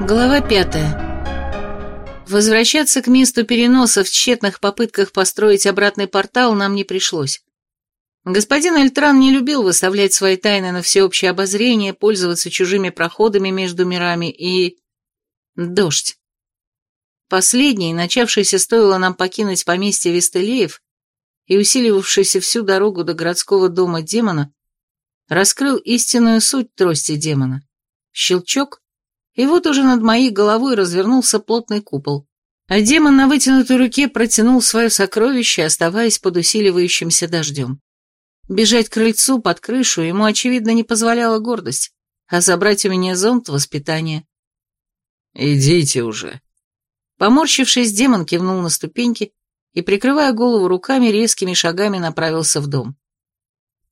Глава пятая. Возвращаться к месту переноса в тщетных попытках построить обратный портал нам не пришлось. Господин Эльтран не любил выставлять свои тайны на всеобщее обозрение, пользоваться чужими проходами между мирами и... Дождь. Последний, начавшийся стоило нам покинуть поместье Вестелеев и усиливавшийся всю дорогу до городского дома демона, раскрыл истинную суть трости демона. Щелчок, и вот уже над моей головой развернулся плотный купол, а демон на вытянутой руке протянул свое сокровище, оставаясь под усиливающимся дождем. Бежать к крыльцу под крышу ему, очевидно, не позволяла гордость, а забрать у меня зонт — воспитание. «Идите уже». Поморщившись, демон кивнул на ступеньки и, прикрывая голову руками, резкими шагами направился в дом.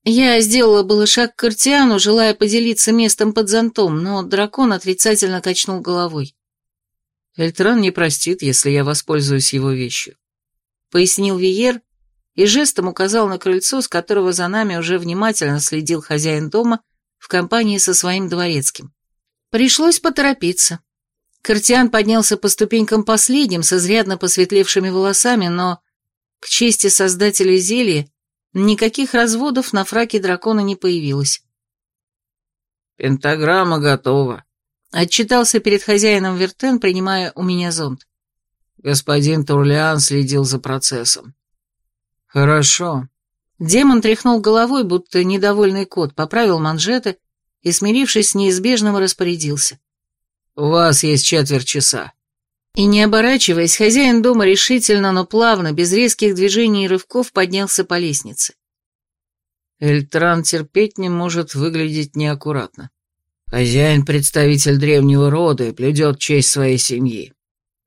Я сделала было шаг к Картиану, желая поделиться местом под зонтом, но дракон отрицательно качнул головой. «Эльтран не простит, если я воспользуюсь его вещью», — пояснил Виер и жестом указал на крыльцо, с которого за нами уже внимательно следил хозяин дома в компании со своим дворецким. Пришлось поторопиться. Картиан поднялся по ступенькам последним, с изрядно посветлевшими волосами, но, к чести создателя зелья, Никаких разводов на фраке дракона не появилось. «Пентаграмма готова», — отчитался перед хозяином Вертен, принимая у меня зонт. Господин Турлиан следил за процессом. «Хорошо». Демон тряхнул головой, будто недовольный кот, поправил манжеты и, смирившись с неизбежным, распорядился. «У вас есть четверть часа». И не оборачиваясь, хозяин дома решительно, но плавно, без резких движений и рывков поднялся по лестнице. Эльтран терпеть не может выглядеть неаккуратно. Хозяин — представитель древнего рода и плюдет честь своей семьи.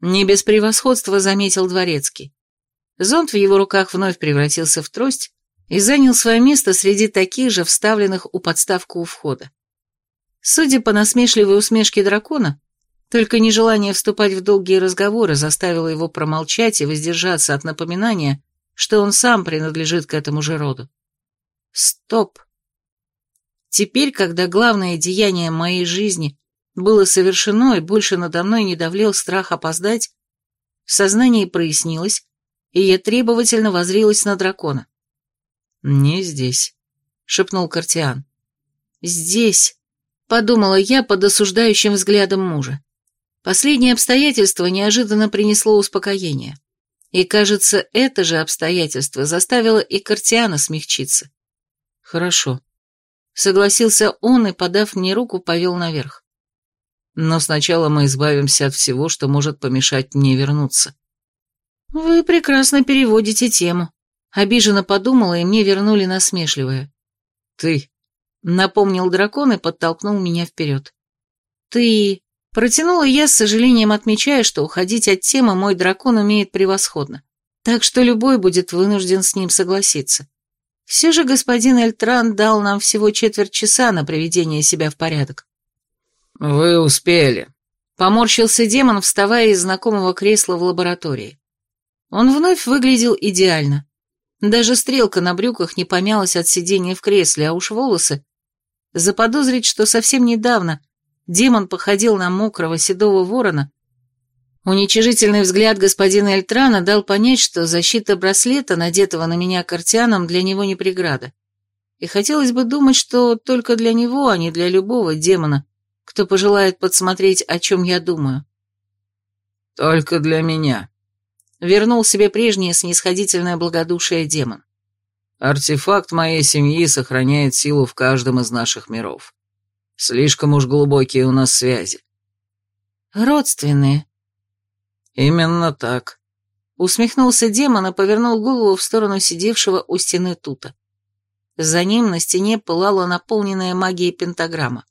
Не без превосходства заметил дворецкий. Зонт в его руках вновь превратился в трость и занял свое место среди таких же вставленных у подставку у входа. Судя по насмешливой усмешке дракона, только нежелание вступать в долгие разговоры заставило его промолчать и воздержаться от напоминания, что он сам принадлежит к этому же роду. Стоп. Теперь, когда главное деяние моей жизни было совершено и больше надо мной не давлел страх опоздать, в сознании прояснилось, и я требовательно возрилась на дракона. «Не здесь», — шепнул Картиан. «Здесь», — подумала я под осуждающим взглядом мужа. Последнее обстоятельство неожиданно принесло успокоение. И, кажется, это же обстоятельство заставило и Картиана смягчиться. «Хорошо», — согласился он и, подав мне руку, повел наверх. «Но сначала мы избавимся от всего, что может помешать мне вернуться». «Вы прекрасно переводите тему», — обиженно подумала, и мне вернули насмешливое. «Ты», — напомнил дракон и подтолкнул меня вперед. «Ты...» Протянула я, с сожалением отмечая, что уходить от темы мой дракон умеет превосходно, так что любой будет вынужден с ним согласиться. Все же господин Эльтран дал нам всего четверть часа на приведение себя в порядок. «Вы успели», — поморщился демон, вставая из знакомого кресла в лаборатории. Он вновь выглядел идеально. Даже стрелка на брюках не помялась от сидения в кресле, а уж волосы. Заподозрить, что совсем недавно демон походил на мокрого седого ворона, уничижительный взгляд господина Эльтрана дал понять, что защита браслета, надетого на меня картианом, для него не преграда. И хотелось бы думать, что только для него, а не для любого демона, кто пожелает подсмотреть, о чем я думаю. «Только для меня», — вернул себе прежнее снисходительное благодушие демон. «Артефакт моей семьи сохраняет силу в каждом из наших миров. Слишком уж глубокие у нас связи. Родственные. Именно так. Усмехнулся демон и повернул голову в сторону сидевшего у стены Тута. За ним на стене пылала наполненная магией пентаграмма.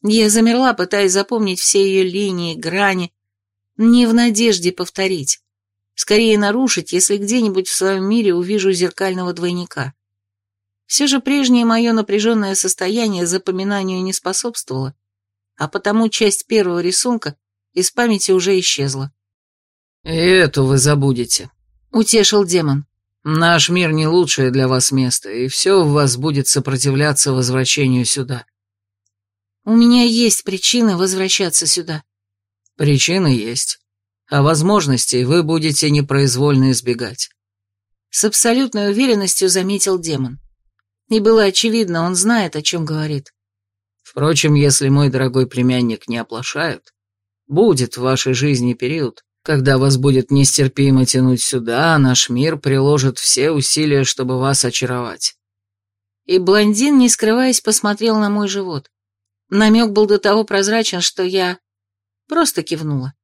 Я замерла, пытаясь запомнить все ее линии, грани, не в надежде повторить. Скорее нарушить, если где-нибудь в своем мире увижу зеркального двойника. Все же прежнее мое напряженное состояние запоминанию не способствовало, а потому часть первого рисунка из памяти уже исчезла. «И эту вы забудете», — утешил демон. «Наш мир не лучшее для вас место, и все в вас будет сопротивляться возвращению сюда». «У меня есть причины возвращаться сюда», Причины есть, а возможностей вы будете непроизвольно избегать. С абсолютной уверенностью заметил демон. И было очевидно, он знает, о чем говорит. Впрочем, если мой дорогой племянник не оплошает, будет в вашей жизни период, когда вас будет нестерпимо тянуть сюда, а наш мир приложит все усилия, чтобы вас очаровать. И блондин, не скрываясь, посмотрел на мой живот. Намек был до того прозрачен, что я просто кивнула.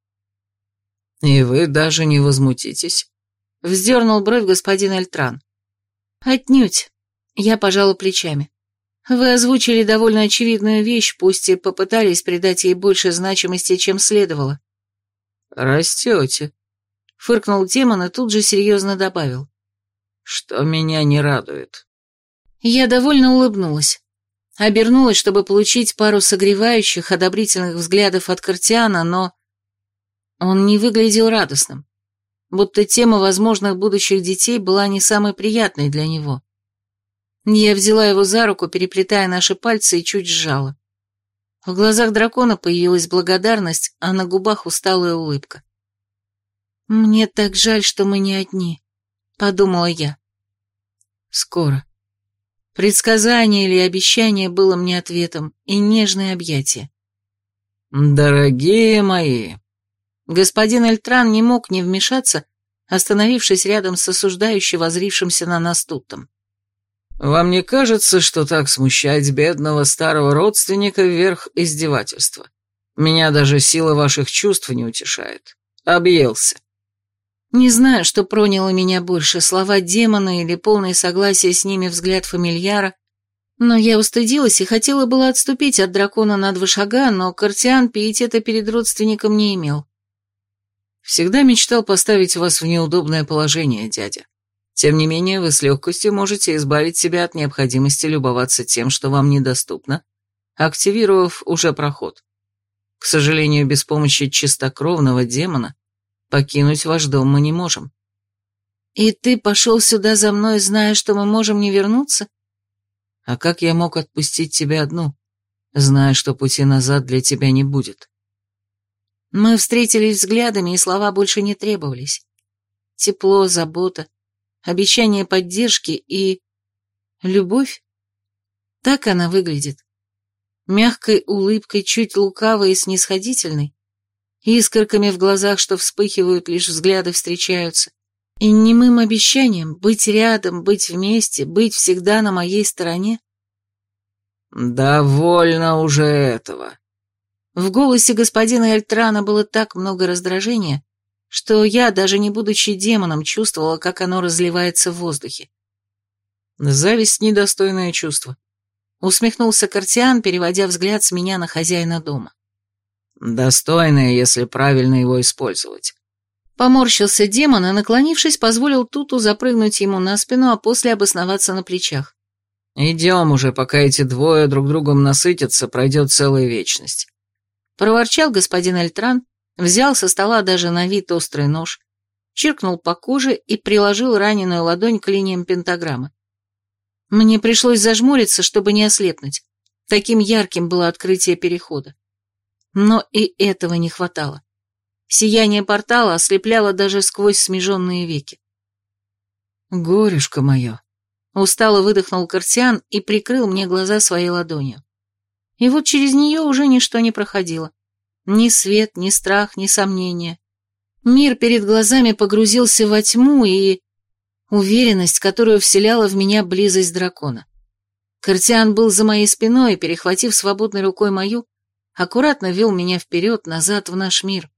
«И вы даже не возмутитесь?» — вздернул бровь господин Эльтран. «Отнюдь», — я пожала плечами. «Вы озвучили довольно очевидную вещь, пусть и попытались придать ей больше значимости, чем следовало». «Растете», — фыркнул демон и тут же серьезно добавил. «Что меня не радует». Я довольно улыбнулась. Обернулась, чтобы получить пару согревающих, одобрительных взглядов от Картиана, но... Он не выглядел радостным. Будто тема возможных будущих детей была не самой приятной для него. Я взяла его за руку, переплетая наши пальцы, и чуть сжала. В глазах дракона появилась благодарность, а на губах усталая улыбка. «Мне так жаль, что мы не одни», — подумала я. «Скоро», Предсказание или обещание было мне ответом, и нежное объятие. «Дорогие мои!» Господин Эльтран не мог не вмешаться, остановившись рядом с осуждающим, возрившимся на нас Туттом. «Вам не кажется, что так смущать бедного старого родственника вверх издевательства? Меня даже сила ваших чувств не утешает. Объелся». Не знаю, что проняло меня больше, слова демона или полное согласие с ними взгляд фамильяра, но я устыдилась и хотела было отступить от дракона на два шага, но Картиан пиетета перед родственником не имел. «Всегда мечтал поставить вас в неудобное положение, дядя. Тем не менее, вы с легкостью можете избавить себя от необходимости любоваться тем, что вам недоступно, активировав уже проход. К сожалению, без помощи чистокровного демона Покинуть ваш дом мы не можем». «И ты пошел сюда за мной, зная, что мы можем не вернуться?» «А как я мог отпустить тебя одну, зная, что пути назад для тебя не будет?» Мы встретились взглядами, и слова больше не требовались. Тепло, забота, обещание поддержки и... любовь? Так она выглядит. Мягкой улыбкой, чуть лукавой и снисходительной, искорками в глазах, что вспыхивают, лишь взгляды встречаются, и немым обещанием быть рядом, быть вместе, быть всегда на моей стороне. «Довольно уже этого». В голосе господина Эльтрана было так много раздражения, что я, даже не будучи демоном, чувствовала, как оно разливается в воздухе. «Зависть — недостойное чувство», — усмехнулся Картиан, переводя взгляд с меня на хозяина дома. Достойное, если правильно его использовать. Поморщился демон и, наклонившись, позволил Туту запрыгнуть ему на спину, а после обосноваться на плечах. «Идем уже, пока эти двое друг другом насытятся, пройдет целая вечность». Проворчал господин Альтран, взял со стола даже на вид острый нож, чиркнул по коже и приложил раненую ладонь к линиям пентаграммы. Мне пришлось зажмуриться, чтобы не ослепнуть. Таким ярким было открытие перехода. Но и этого не хватало. Сияние портала ослепляло даже сквозь смеженные веки. «Горюшка мое!» Устало выдохнул Картиан и прикрыл мне глаза своей ладонью. И вот через нее уже ничто не проходило. Ни свет, ни страх, ни сомнения. Мир перед глазами погрузился во тьму и... Уверенность, которую вселяла в меня близость дракона. Картиан был за моей спиной и, перехватив свободной рукой мою, аккуратно вел меня вперед, назад в наш мир,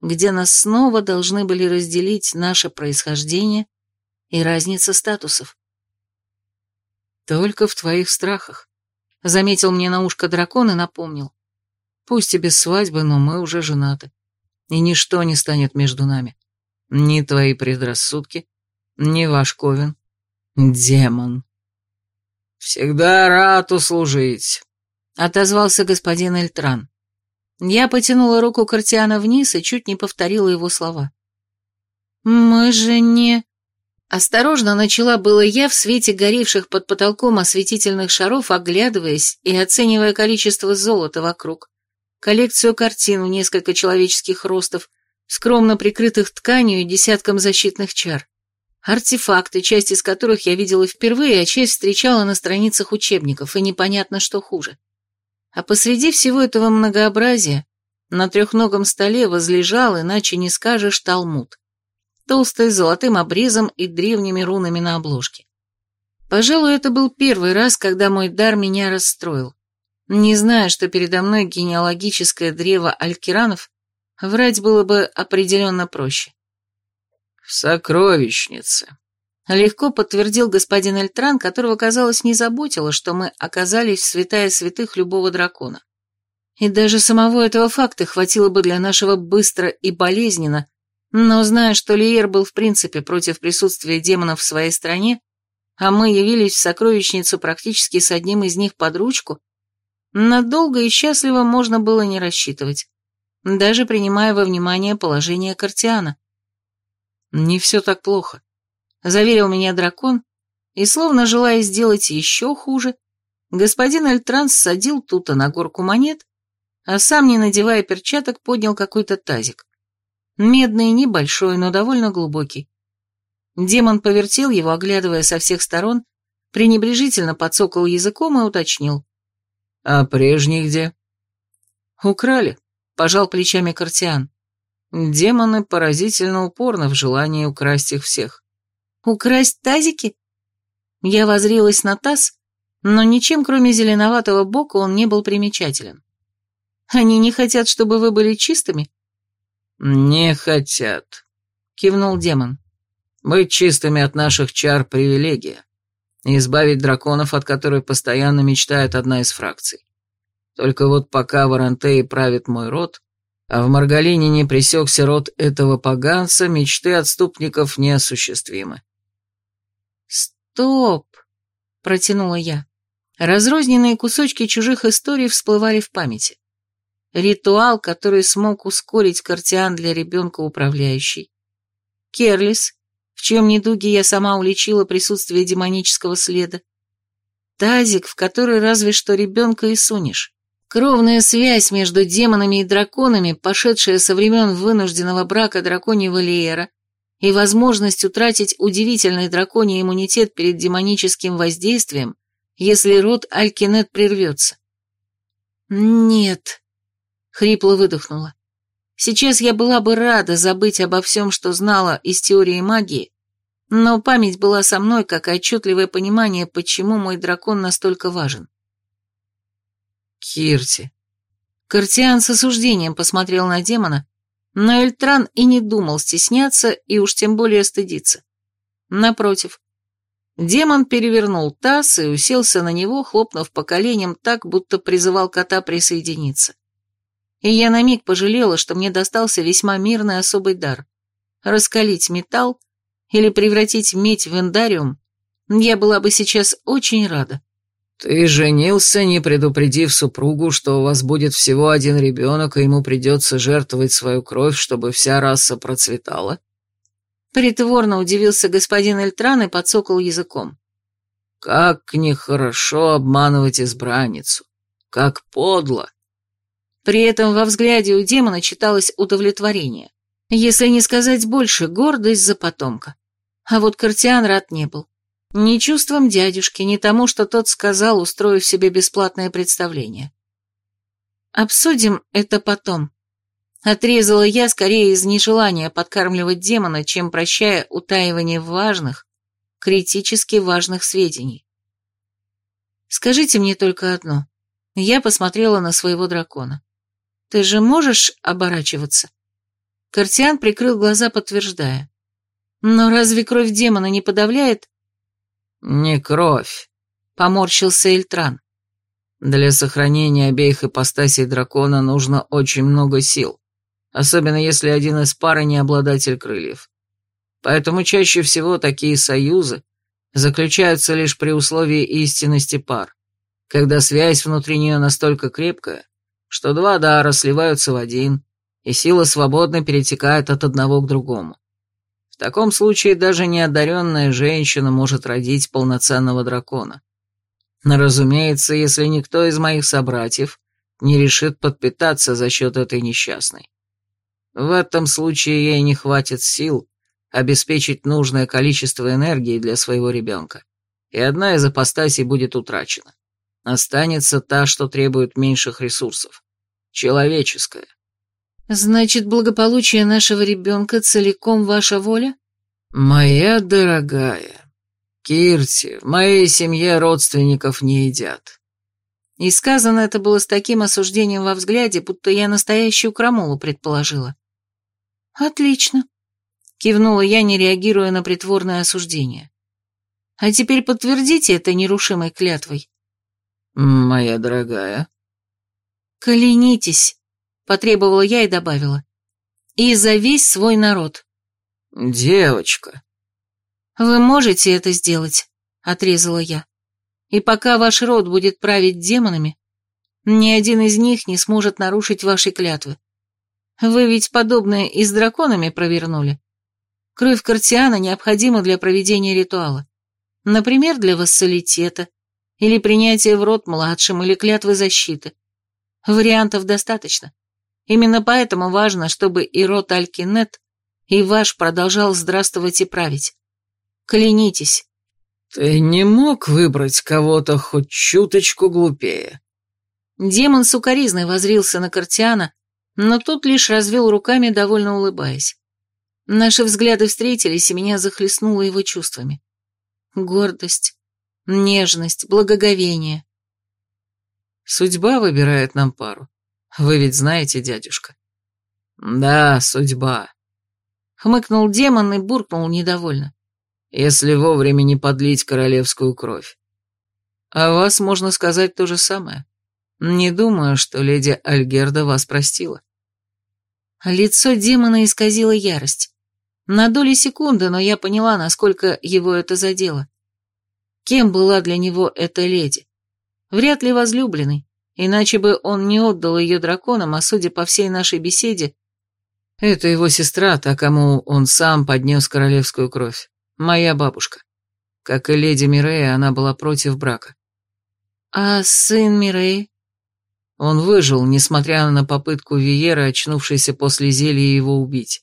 где нас снова должны были разделить наше происхождение и разница статусов. «Только в твоих страхах», — заметил мне на ушко дракон и напомнил. «Пусть и без свадьбы, но мы уже женаты, и ничто не станет между нами. Ни твои предрассудки, ни ваш ковен. Демон». «Всегда рад услужить», — отозвался господин Эльтран. Я потянула руку Картиана вниз и чуть не повторила его слова. «Мы же не...» Осторожно начала было я в свете горевших под потолком осветительных шаров, оглядываясь и оценивая количество золота вокруг. Коллекцию картин в несколько человеческих ростов, скромно прикрытых тканью и десятком защитных чар. Артефакты, часть из которых я видела впервые, а часть встречала на страницах учебников, и непонятно, что хуже. А посреди всего этого многообразия на трехногом столе возлежал, иначе не скажешь, талмуд. Толстый, с золотым обрезом и древними рунами на обложке. Пожалуй, это был первый раз, когда мой дар меня расстроил. Не зная, что передо мной генеалогическое древо алькиранов, врать было бы определенно проще. «В сокровищнице», — легко подтвердил господин Эльтран, которого, казалось, не заботило, что мы оказались в святая святых любого дракона. И даже самого этого факта хватило бы для нашего быстро и болезненно, но зная, что Лиер был в принципе против присутствия демонов в своей стране, а мы явились в сокровищницу практически с одним из них под ручку, надолго и счастливо можно было не рассчитывать, даже принимая во внимание положение Картиана. «Не все так плохо», — заверил меня дракон, и, словно желая сделать еще хуже, господин Альтранс садил Тута на горку монет, а сам, не надевая перчаток, поднял какой-то тазик. Медный, небольшой, но довольно глубокий. Демон повертел его, оглядывая со всех сторон, пренебрежительно подсокал языком и уточнил. «А прежний где?» «Украли», — пожал плечами Картиан. Демоны поразительно упорны в желании украсть их всех. «Украсть тазики?» Я возрилась на таз, но ничем, кроме зеленоватого бока, он не был примечателен. «Они не хотят, чтобы вы были чистыми?» «Не хотят», — кивнул демон. «Быть чистыми от наших чар — привилегия. Избавить драконов, от которой постоянно мечтает одна из фракций. Только вот пока в Арантее правит мой род, а в Маргалине не пресекся род этого поганца, мечты отступников неосуществимы. «Стоп!» — протянула я. Разрозненные кусочки чужих историй всплывали в памяти. Ритуал, который смог ускорить Картиан для ребенка управляющий. Керлис, в чем недуге я сама уличила присутствие демонического следа. Тазик, в который разве что ребенка и сунешь. Кровная связь между демонами и драконами, пошедшая со времен вынужденного брака драконьего Лиера, и возможность утратить удивительный драконий иммунитет перед демоническим воздействием, если род Алькинет прервется. «Нет», — хрипло выдохнула. «Сейчас я была бы рада забыть обо всем, что знала из теории магии, но память была со мной, как отчетливое понимание, почему мой дракон настолько важен. Кирти. Картиан с осуждением посмотрел на демона, но Эльтран и не думал стесняться и уж тем более стыдиться. Напротив, демон перевернул таз и уселся на него, хлопнув по коленям так, будто призывал кота присоединиться. И я на миг пожалела, что мне достался весьма мирный особый дар. Раскалить металл или превратить медь в эндариум, я была бы сейчас очень рада. «Ты женился, не предупредив супругу, что у вас будет всего один ребенок, и ему придется жертвовать свою кровь, чтобы вся раса процветала?» Притворно удивился господин Эльтран и подсокал языком. «Как нехорошо обманывать избранницу! Как подло!» При этом во взгляде у демона читалось удовлетворение, если не сказать больше, гордость за потомка. А вот Картиан рад не был. Ни чувством дядюшки, ни тому, что тот сказал, устроив себе бесплатное представление. Обсудим это потом. Отрезала я скорее из нежелания подкармливать демона, чем прощая утаивание важных, критически важных сведений. Скажите мне только одно. Я посмотрела на своего дракона. Ты же можешь оборачиваться? Картиан прикрыл глаза, подтверждая. Но разве кровь демона не подавляет «Не кровь», — поморщился Эльтран. «Для сохранения обеих ипостасей дракона нужно очень много сил, особенно если один из пары не обладатель крыльев. Поэтому чаще всего такие союзы заключаются лишь при условии истинности пар, когда связь внутри нее настолько крепкая, что два дара сливаются в один, и сила свободно перетекает от одного к другому. Таком случае даже неодаренная женщина может родить полноценного дракона. Но, разумеется, если никто из моих собратьев не решит подпитаться за счет этой несчастной. В этом случае ей не хватит сил обеспечить нужное количество энергии для своего ребенка, и одна из апостасий будет утрачена. Останется та, что требует меньших ресурсов. Человеческая. Значит, благополучие нашего ребенка целиком ваша воля? Моя дорогая, Кирти, в моей семье родственников не едят. И сказано это было с таким осуждением во взгляде, будто я настоящую крамолу предположила. Отлично. Кивнула я, не реагируя на притворное осуждение. А теперь подтвердите это нерушимой клятвой. Моя дорогая. Клянитесь, потребовала я и добавила. И за весь свой народ. Девочка. Вы можете это сделать, отрезала я. И пока ваш род будет править демонами, ни один из них не сможет нарушить ваши клятвы. Вы ведь подобное и с драконами провернули. Кровь Картиана необходима для проведения ритуала. Например, для вассалитета, или принятия в рот младшим, или клятвы защиты. Вариантов достаточно. Именно поэтому важно, чтобы и род Алькинет, и ваш продолжал здравствовать и править. Клянитесь. Ты не мог выбрать кого-то хоть чуточку глупее. Демон сукоризной возрился на Картиана, но тот лишь развел руками, довольно улыбаясь. Наши взгляды встретились, и меня захлестнуло его чувствами. Гордость, нежность, благоговение. Судьба выбирает нам пару. Вы ведь знаете, дядюшка. Да, судьба. Хмыкнул демон и буркнул недовольно. Если вовремя не подлить королевскую кровь. А вас можно сказать то же самое. Не думаю, что леди Альгерда вас простила. Лицо демона исказило ярость. На доли секунды, но я поняла, насколько его это задело. Кем была для него эта леди? Вряд ли возлюбленной, иначе бы он не отдал ее драконам, а судя по всей нашей беседе... Это его сестра, та, кому он сам поднес королевскую кровь. Моя бабушка. Как и леди Мирея, она была против брака. А сын Миреи? Он выжил, несмотря на попытку Виера, очнувшейся после зелья, его убить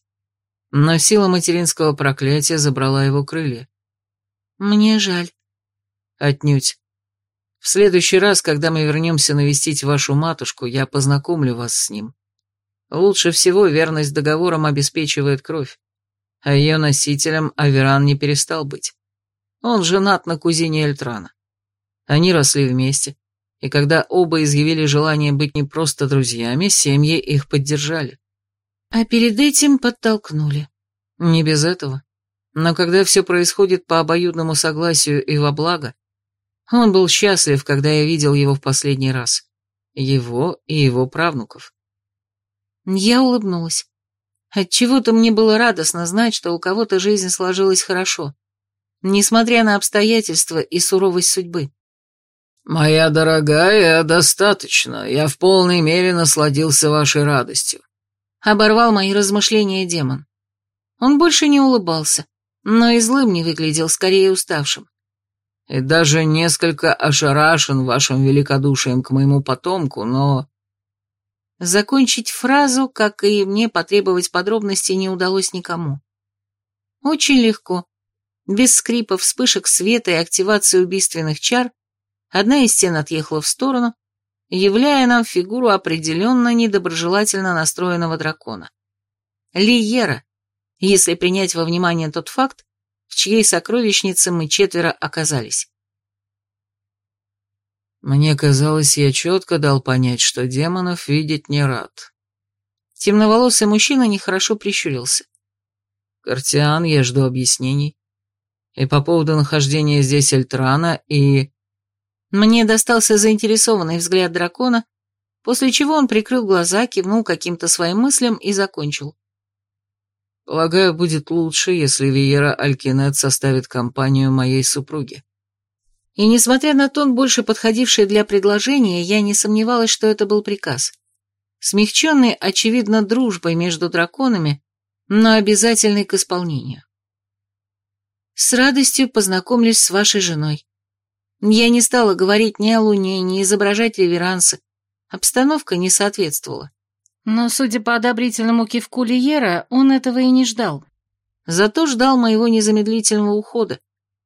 но сила материнского проклятия забрала его крылья. Мне жаль. Отнюдь. В следующий раз, когда мы вернемся навестить вашу матушку, я познакомлю вас с ним. Лучше всего верность договорам обеспечивает кровь, а ее носителем Аверан не перестал быть. Он женат на кузине Эльтрана. Они росли вместе, и когда оба изъявили желание быть не просто друзьями, семьи их поддержали. А перед этим подтолкнули. Не без этого. Но когда все происходит по обоюдному согласию и во благо, он был счастлив, когда я видел его в последний раз. Его и его правнуков. Я улыбнулась. Отчего-то мне было радостно знать, что у кого-то жизнь сложилась хорошо, несмотря на обстоятельства и суровость судьбы. «Моя дорогая, достаточно. Я в полной мере насладился вашей радостью оборвал мои размышления демон. Он больше не улыбался, но и злым не выглядел, скорее уставшим. И даже несколько ошарашен вашим великодушием к моему потомку, но... Закончить фразу, как и мне потребовать подробностей, не удалось никому. Очень легко. Без скрипа, вспышек света и активации убийственных чар одна из стен отъехала в сторону, являя нам фигуру определенно недоброжелательно настроенного дракона. Лиера, если принять во внимание тот факт, в чьей сокровищнице мы четверо оказались. Мне казалось, я четко дал понять, что демонов видеть не рад. Темноволосый мужчина нехорошо прищурился. Картиан, я жду объяснений. И по поводу нахождения здесь Эльтрана, и... Мне достался заинтересованный взгляд дракона, после чего он прикрыл глаза, кивнул каким-то своим мыслям и закончил. «Полагаю, будет лучше, если Виера Алькинет составит компанию моей супруге». И несмотря на тон, больше подходивший для предложения, я не сомневалась, что это был приказ. Смягченный, очевидно, дружбой между драконами, но обязательный к исполнению. «С радостью познакомлюсь с вашей женой», я не стала говорить ни о луне, ни изображать реверансы, Обстановка не соответствовала. Но, судя по одобрительному кивку Лиера, он этого и не ждал. Зато ждал моего незамедлительного ухода,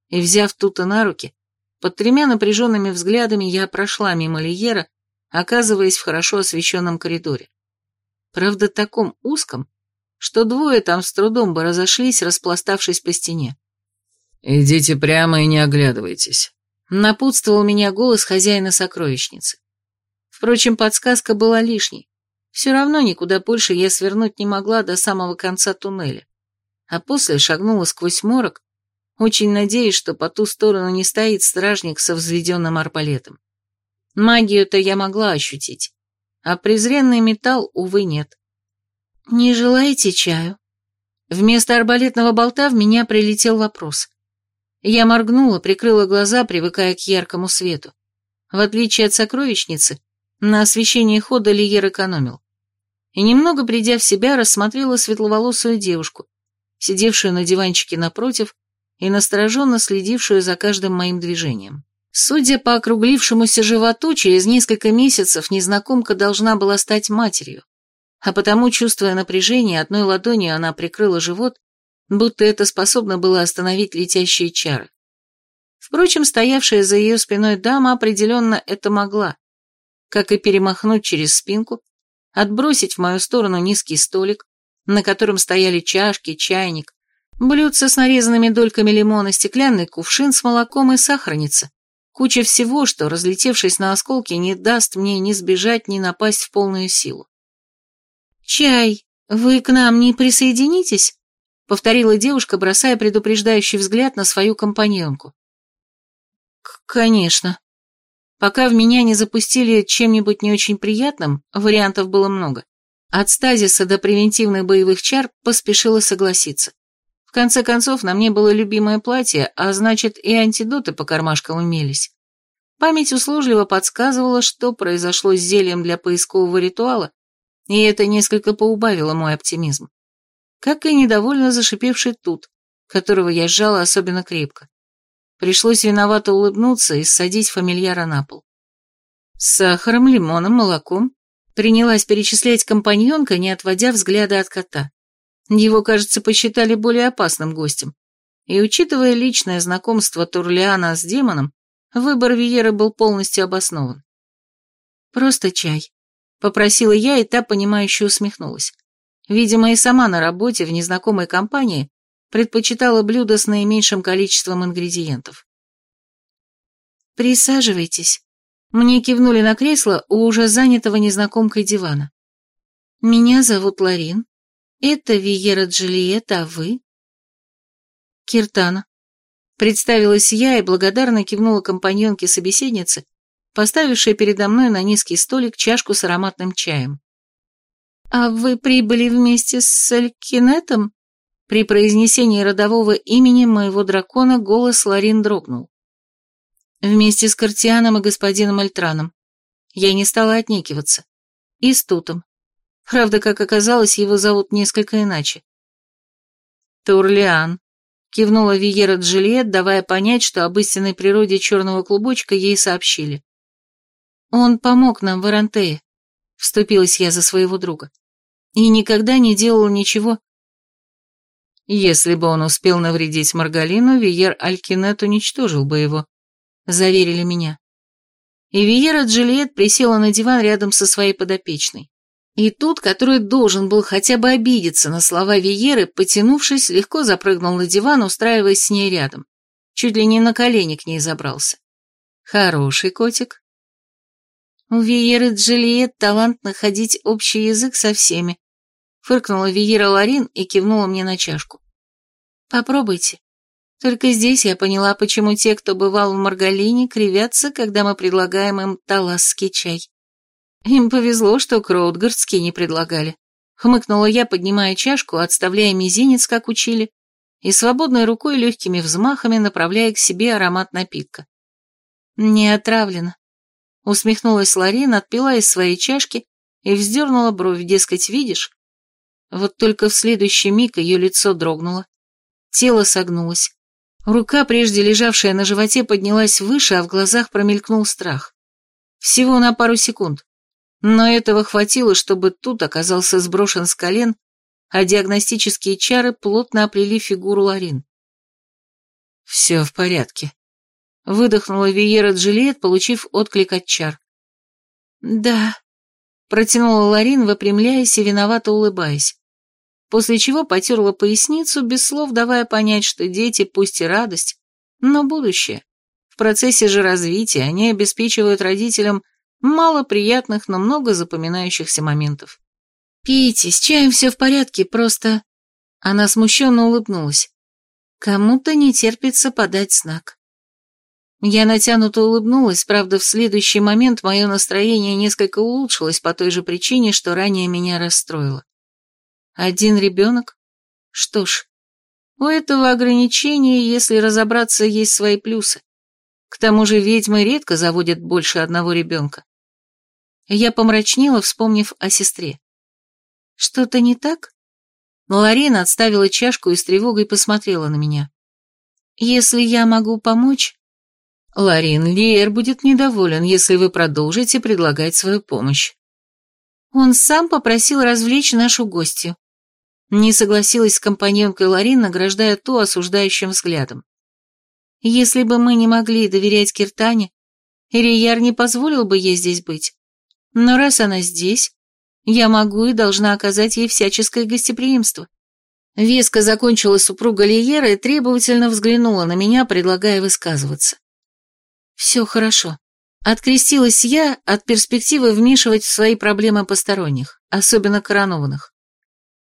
и, взяв Тута на руки, под тремя напряженными взглядами я прошла мимо Лиера, оказываясь в хорошо освещенном коридоре. Правда, таком узком, что двое там с трудом бы разошлись, распластавшись по стене. «Идите прямо и не оглядывайтесь», — напутствовал меня голос хозяина сокровищницы. Впрочем, подсказка была лишней. Все равно никуда больше я свернуть не могла до самого конца туннеля. А после шагнула сквозь морок, очень надеясь, что по ту сторону не стоит стражник со взведенным арбалетом. Магию-то я могла ощутить, а презренный металл, увы, нет. «Не желаете чаю?» Вместо арбалетного болта в меня прилетел вопрос. Я моргнула, прикрыла глаза, привыкая к яркому свету. В отличие от сокровищницы, на освещении хода Лиер экономил и, немного придя в себя, рассмотрела светловолосую девушку, сидевшую на диванчике напротив и настороженно следившую за каждым моим движением. Судя по округлившемуся животу, через несколько месяцев незнакомка должна была стать матерью, а потому, чувствуя напряжение, одной ладонью она прикрыла живот, будто это способно было остановить летящие чары. Впрочем, стоявшая за ее спиной дама определенно это могла, как и перемахнуть через спинку, отбросить в мою сторону низкий столик, на котором стояли чашки, чайник, блюдце с нарезанными дольками лимона, стеклянный кувшин с молоком и сахарница. Куча всего, что, разлетевшись на осколки, не даст мне ни сбежать, ни напасть в полную силу. «Чай, вы к нам не присоединитесь?» — повторила девушка, бросая предупреждающий взгляд на свою компаньонку. «Конечно», Пока в меня не запустили чем-нибудь не очень приятным, вариантов было много. От стазиса до превентивных боевых чар поспешила согласиться. В конце концов, на мне было любимое платье, а значит и антидоты по кармашкам имелись. Память услужливо подсказывала, что произошло с зельем для поискового ритуала, и это несколько поубавило мой оптимизм. Как и недовольно зашипевший тут, которого я сжала особенно крепко. Пришлось виновато улыбнуться и ссадить фамильяра на пол. С сахаром, лимоном, молоком принялась перечислять компаньонка, не отводя взгляда от кота. Его, кажется, посчитали более опасным гостем. И учитывая личное знакомство Турлиана с демоном, выбор Виеры был полностью обоснован. «Просто чай», — попросила я, и та, понимающе усмехнулась. Видимо, и сама на работе в незнакомой компании предпочитала блюда с наименьшим количеством ингредиентов. «Присаживайтесь». Мне кивнули на кресло у уже занятого незнакомкой дивана. «Меня зовут Ларин. Это Виера Джульетта, а вы?» «Киртана». Представилась я и благодарно кивнула компаньонке-собеседнице, поставившей передо мной на низкий столик чашку с ароматным чаем. «А вы прибыли вместе с Алькинетом?» При произнесении родового имени моего дракона голос Ларин дрогнул. Вместе с Картианом и господином Альтраном. Я не стала отнекиваться. И с Тутом. Правда, как оказалось, его зовут несколько иначе. Турлиан. Кивнула Виера Джульет, давая понять, что об истинной природе черного клубочка ей сообщили. Он помог нам в Арантее. Вступилась я за своего друга. И никогда не делал ничего, если бы он успел навредить Маргалину, Виер Алькинет уничтожил бы его, заверили меня. И Виера Джульет присела на диван рядом со своей подопечной. И тут, который должен был хотя бы обидеться на слова Виеры, потянувшись, легко запрыгнул на диван, устраиваясь с ней рядом. Чуть ли не на колени к ней забрался. Хороший котик. У Виеры Джульет талант находить общий язык со всеми, Фыркнула Виера Ларин и кивнула мне на чашку. «Попробуйте. Только здесь я поняла, почему те, кто бывал в Маргалине, кривятся, когда мы предлагаем им таласский чай. Им повезло, что Кроудгардский не предлагали. Хмыкнула я, поднимая чашку, отставляя мизинец, как учили, и свободной рукой легкими взмахами направляя к себе аромат напитка. «Не отравлено», — усмехнулась Ларин, отпила из своей чашки и вздернула бровь, дескать, видишь, вот только в следующий миг ее лицо дрогнуло, тело согнулось. Рука, прежде лежавшая на животе, поднялась выше, а в глазах промелькнул страх. Всего на пару секунд. Но этого хватило, чтобы тут оказался сброшен с колен, а диагностические чары плотно оплели фигуру Ларин. «Все в порядке», — выдохнула Виера Джульет, получив отклик от чар. «Да», — протянула Ларин, выпрямляясь и виновато улыбаясь, после чего потерла поясницу, без слов давая понять, что дети пусть и радость, но будущее. В процессе же развития они обеспечивают родителям мало приятных, но много запоминающихся моментов. «Пейте, с чаем все в порядке, просто...» Она смущенно улыбнулась. «Кому-то не терпится подать знак». Я натянуто улыбнулась, правда, в следующий момент мое настроение несколько улучшилось по той же причине, что ранее меня расстроило. Один ребенок? Что ж, у этого ограничения, если разобраться, есть свои плюсы. К тому же ведьмы редко заводят больше одного ребенка. Я помрачнела, вспомнив о сестре. Что-то не так? Ларина отставила чашку и с тревогой посмотрела на меня. Если я могу помочь... Ларин, Лиер будет недоволен, если вы продолжите предлагать свою помощь. Он сам попросил развлечь нашу гостью. Не согласилась с компаньонкой Ларин, награждая ту осуждающим взглядом. Если бы мы не могли доверять Киртане, Ирияр не позволил бы ей здесь быть. Но раз она здесь, я могу и должна оказать ей всяческое гостеприимство. Веска закончила супруга Лиера и требовательно взглянула на меня, предлагая высказываться. Все хорошо. Открестилась я от перспективы вмешивать в свои проблемы посторонних, особенно коронованных.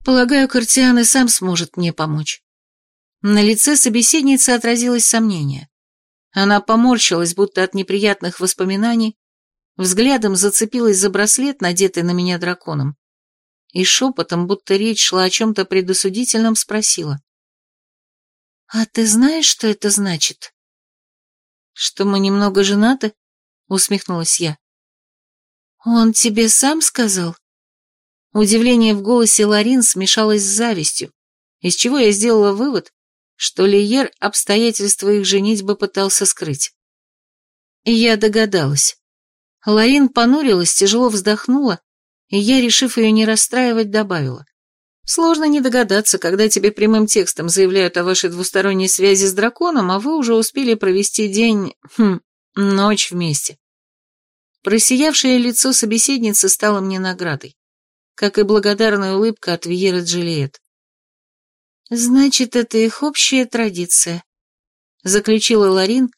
Полагаю, Картиан и сам сможет мне помочь. На лице собеседницы отразилось сомнение. Она поморщилась, будто от неприятных воспоминаний, взглядом зацепилась за браслет, надетый на меня драконом, и шепотом, будто речь шла о чем-то предосудительном, спросила. «А ты знаешь, что это значит?» «Что мы немного женаты?» — усмехнулась я. «Он тебе сам сказал?» Удивление в голосе Ларин смешалось с завистью, из чего я сделала вывод, что Лиер обстоятельства их женитьбы пытался скрыть. И я догадалась. Ларин понурилась, тяжело вздохнула, и я, решив ее не расстраивать, добавила. Сложно не догадаться, когда тебе прямым текстом заявляют о вашей двусторонней связи с драконом, а вы уже успели провести день... Хм, ночь вместе. Просиявшее лицо собеседницы стало мне наградой, как и благодарная улыбка от Виера Джульет. «Значит, это их общая традиция», — заключила Ларин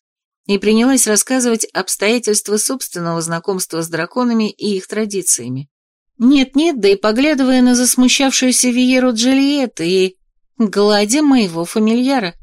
и принялась рассказывать обстоятельства собственного знакомства с драконами и их традициями. Нет-нет, да и поглядывая на засмущавшуюся Виеру Джульет и гладя моего фамильяра.